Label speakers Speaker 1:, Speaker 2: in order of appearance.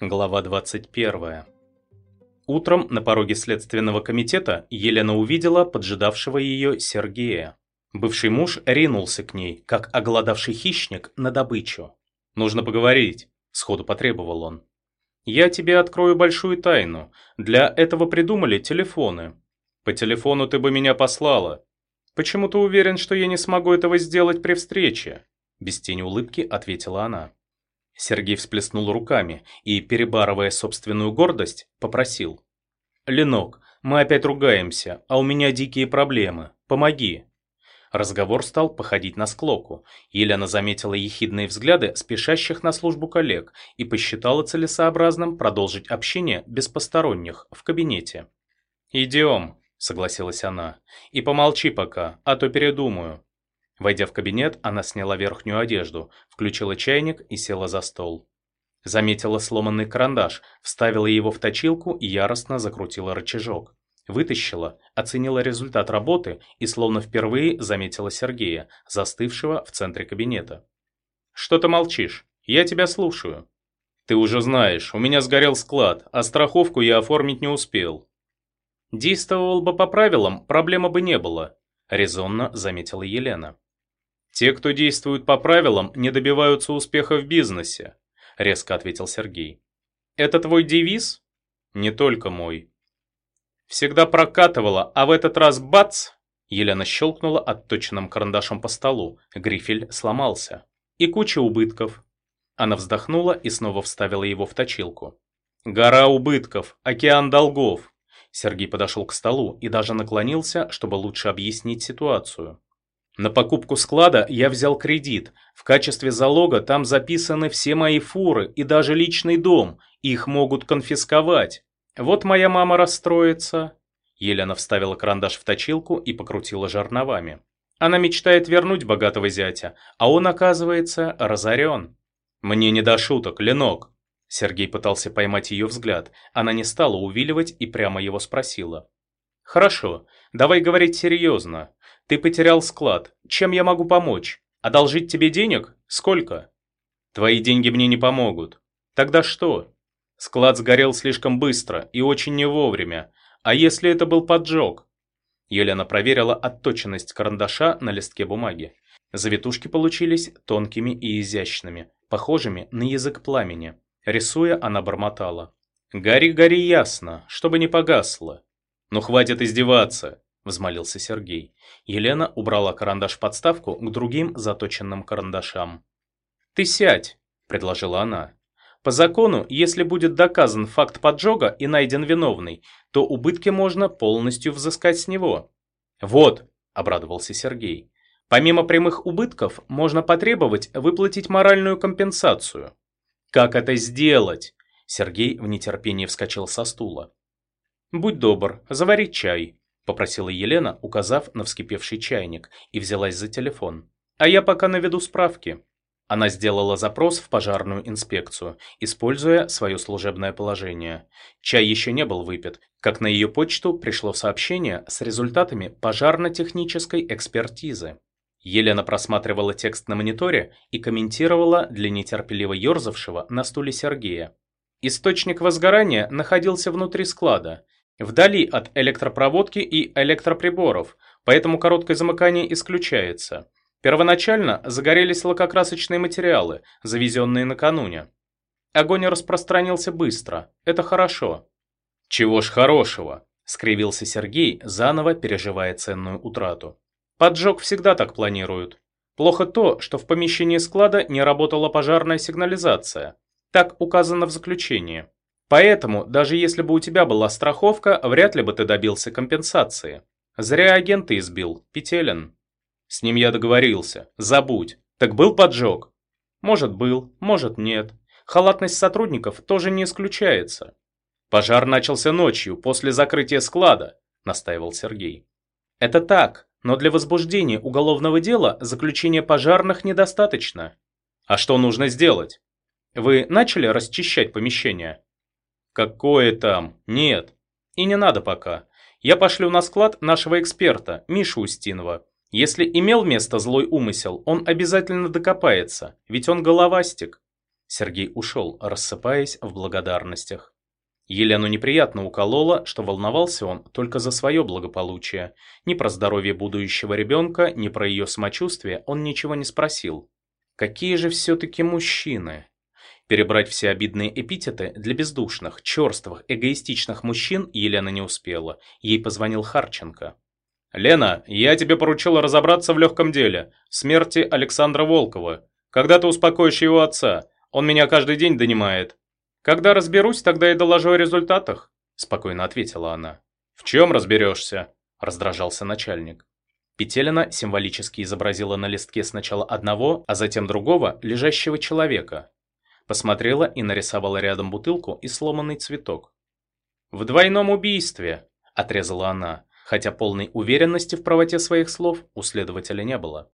Speaker 1: Глава 21. Утром на пороге следственного комитета Елена увидела поджидавшего ее Сергея. Бывший муж ринулся к ней, как оголодавший хищник, на добычу. «Нужно поговорить», – сходу потребовал он. «Я тебе открою большую тайну. Для этого придумали телефоны. По телефону ты бы меня послала. Почему ты уверен, что я не смогу этого сделать при встрече?» Без тени улыбки ответила она. Сергей всплеснул руками и, перебарывая собственную гордость, попросил. «Ленок, мы опять ругаемся, а у меня дикие проблемы. Помоги». Разговор стал походить на склоку. Елена заметила ехидные взгляды спешащих на службу коллег и посчитала целесообразным продолжить общение без посторонних в кабинете. «Идем», — согласилась она, — «и помолчи пока, а то передумаю». Войдя в кабинет, она сняла верхнюю одежду, включила чайник и села за стол. Заметила сломанный карандаш, вставила его в точилку и яростно закрутила рычажок. Вытащила, оценила результат работы и словно впервые заметила Сергея, застывшего в центре кабинета. «Что ты молчишь? Я тебя слушаю». «Ты уже знаешь, у меня сгорел склад, а страховку я оформить не успел». «Действовал бы по правилам, проблемы бы не было», – резонно заметила Елена. «Те, кто действует по правилам, не добиваются успеха в бизнесе», – резко ответил Сергей. «Это твой девиз?» «Не только мой». «Всегда прокатывала, а в этот раз бац!» Елена щелкнула отточенным карандашом по столу. Грифель сломался. «И куча убытков». Она вздохнула и снова вставила его в точилку. «Гора убытков, океан долгов». Сергей подошел к столу и даже наклонился, чтобы лучше объяснить ситуацию. На покупку склада я взял кредит. В качестве залога там записаны все мои фуры и даже личный дом. Их могут конфисковать. Вот моя мама расстроится. Елена вставила карандаш в точилку и покрутила жерновами. Она мечтает вернуть богатого зятя, а он, оказывается, разорен. Мне не до шуток, Ленок. Сергей пытался поймать ее взгляд. Она не стала увиливать и прямо его спросила. «Хорошо, давай говорить серьезно. Ты потерял склад. Чем я могу помочь? Одолжить тебе денег? Сколько? Твои деньги мне не помогут. Тогда что? Склад сгорел слишком быстро и очень не вовремя. А если это был поджог? Елена проверила отточенность карандаша на листке бумаги. Завитушки получились тонкими и изящными, похожими на язык пламени. Рисуя, она бормотала. «Гори, гори ясно, чтобы не погасло». «Ну хватит издеваться взмолился Сергей. Елена убрала карандаш в подставку к другим заточенным карандашам. «Ты сядь», – предложила она. «По закону, если будет доказан факт поджога и найден виновный, то убытки можно полностью взыскать с него». «Вот», – обрадовался Сергей. «Помимо прямых убытков, можно потребовать выплатить моральную компенсацию». «Как это сделать?» Сергей в нетерпении вскочил со стула. «Будь добр, завари чай», попросила Елена, указав на вскипевший чайник, и взялась за телефон. «А я пока наведу справки». Она сделала запрос в пожарную инспекцию, используя свое служебное положение. Чай еще не был выпит, как на ее почту пришло сообщение с результатами пожарно-технической экспертизы. Елена просматривала текст на мониторе и комментировала для нетерпеливо ерзавшего на стуле Сергея. Источник возгорания находился внутри склада. Вдали от электропроводки и электроприборов, поэтому короткое замыкание исключается. Первоначально загорелись лакокрасочные материалы, завезенные накануне. Огонь распространился быстро, это хорошо. «Чего ж хорошего?» – скривился Сергей, заново переживая ценную утрату. «Поджог всегда так планируют. Плохо то, что в помещении склада не работала пожарная сигнализация. Так указано в заключении. Поэтому, даже если бы у тебя была страховка, вряд ли бы ты добился компенсации. Зря агента избил, Петелин. С ним я договорился, забудь. Так был поджог? Может был, может нет. Халатность сотрудников тоже не исключается. Пожар начался ночью, после закрытия склада, настаивал Сергей. Это так, но для возбуждения уголовного дела заключения пожарных недостаточно. А что нужно сделать? Вы начали расчищать помещение? Какое там? Нет. И не надо пока. Я пошлю на склад нашего эксперта, Мишу Устинова. Если имел место злой умысел, он обязательно докопается, ведь он головастик. Сергей ушел, рассыпаясь в благодарностях. Елену неприятно укололо, что волновался он только за свое благополучие. Ни про здоровье будущего ребенка, ни про ее самочувствие он ничего не спросил. Какие же все-таки мужчины? Перебрать все обидные эпитеты для бездушных, черствых, эгоистичных мужчин Елена не успела. Ей позвонил Харченко. «Лена, я тебе поручил разобраться в легком деле. Смерти Александра Волкова. Когда ты успокоишь его отца? Он меня каждый день донимает». «Когда разберусь, тогда и доложу о результатах», – спокойно ответила она. «В чем разберешься?» – раздражался начальник. Петелина символически изобразила на листке сначала одного, а затем другого, лежащего человека. Посмотрела и нарисовала рядом бутылку и сломанный цветок. «В двойном убийстве», – отрезала она, хотя полной уверенности в правоте своих слов у следователя не было.